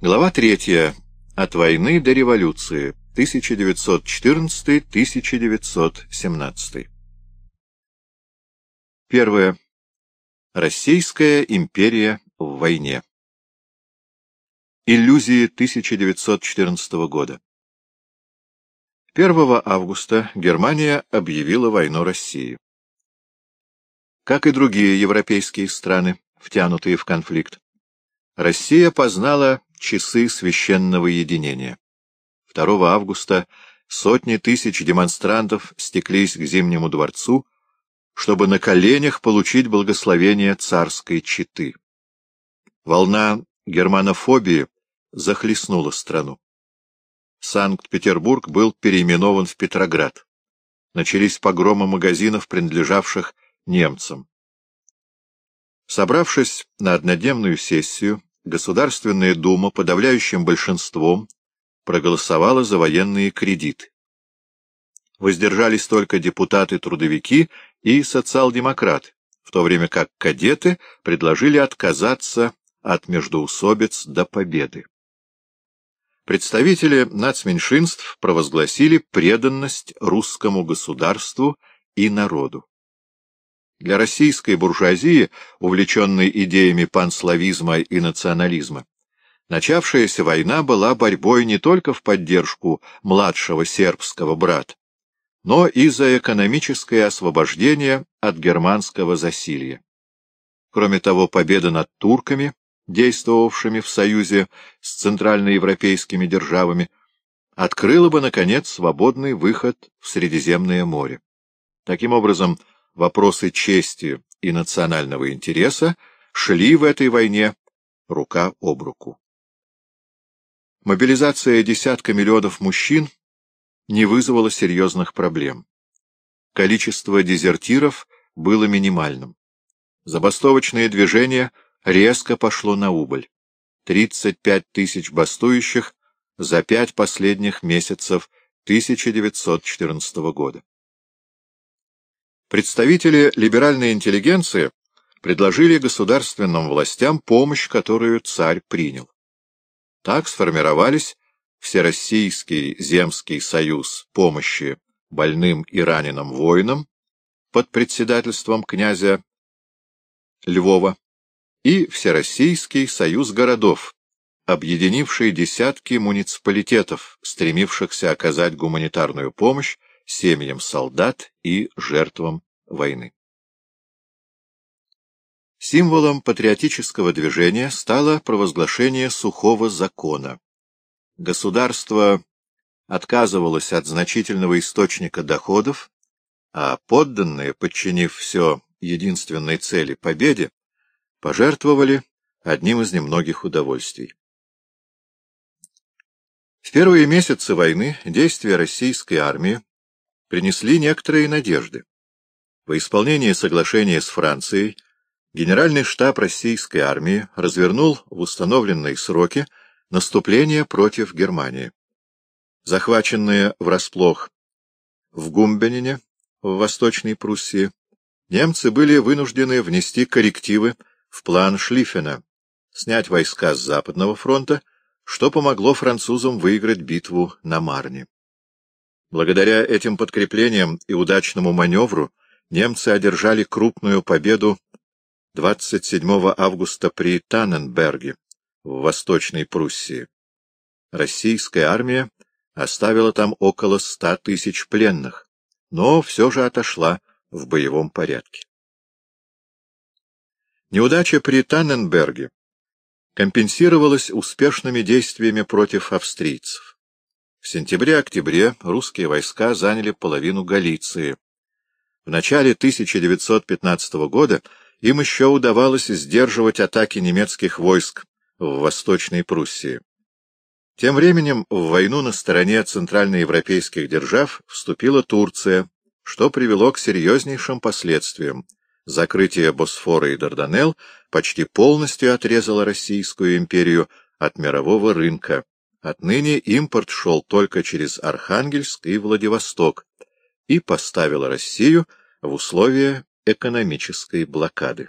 Глава третья. От войны до революции. 1914-1917. Первое. Российская империя в войне. Иллюзии 1914 года. 1 августа Германия объявила войну России. Как и другие европейские страны, втянутые в конфликт, Россия познала часы священного единения. 2 августа сотни тысяч демонстрантов стеклись к Зимнему дворцу, чтобы на коленях получить благословение царской четы. Волна германофобии захлестнула страну. Санкт-Петербург был переименован в Петроград. Начались погромы магазинов, принадлежавших немцам. Собравшись на однодневную сессию, Государственная дума подавляющим большинством проголосовала за военные кредиты. Воздержались только депутаты-трудовики и социал-демократы, в то время как кадеты предложили отказаться от междоусобиц до победы. Представители нацменьшинств провозгласили преданность русскому государству и народу. Для российской буржуазии, увлеченной идеями панславизма и национализма, начавшаяся война была борьбой не только в поддержку младшего сербского брата, но и за экономическое освобождение от германского засилья. Кроме того, победа над турками, действовавшими в союзе с центральноевропейскими державами, открыла бы, наконец, свободный выход в Средиземное море. Таким образом, вопросы чести и национального интереса шли в этой войне рука об руку. Мобилизация десятка миллионов мужчин не вызвала серьезных проблем. Количество дезертиров было минимальным. Забастовочное движение резко пошло на убыль. 35 тысяч бастующих за пять последних месяцев 1914 года. Представители либеральной интеллигенции предложили государственным властям помощь, которую царь принял. Так сформировались Всероссийский земский союз помощи больным и раненым воинам под председательством князя Львова и Всероссийский союз городов, объединивший десятки муниципалитетов, стремившихся оказать гуманитарную помощь семьям солдат и жертвам войны. Символом патриотического движения стало провозглашение сухого закона. Государство отказывалось от значительного источника доходов, а подданные, подчинив все единственной цели — победе, пожертвовали одним из немногих удовольствий. В первые месяцы войны действия российской армии принесли некоторые надежды. По исполнении соглашения с Францией Генеральный штаб российской армии развернул в установленные сроки наступление против Германии. Захваченные врасплох в Гумбенине, в Восточной Пруссии, немцы были вынуждены внести коррективы в план Шлиффена, снять войска с Западного фронта, что помогло французам выиграть битву на Марне. Благодаря этим подкреплениям и удачному маневру немцы одержали крупную победу 27 августа при Танненберге в Восточной Пруссии. Российская армия оставила там около ста тысяч пленных, но все же отошла в боевом порядке. Неудача при Танненберге компенсировалась успешными действиями против австрийцев. В сентябре-октябре русские войска заняли половину Галиции. В начале 1915 года им еще удавалось сдерживать атаки немецких войск в Восточной Пруссии. Тем временем в войну на стороне центральноевропейских держав вступила Турция, что привело к серьезнейшим последствиям. Закрытие Босфора и Дарданелл почти полностью отрезало Российскую империю от мирового рынка. Отныне импорт шел только через Архангельск и Владивосток и поставил Россию в условия экономической блокады.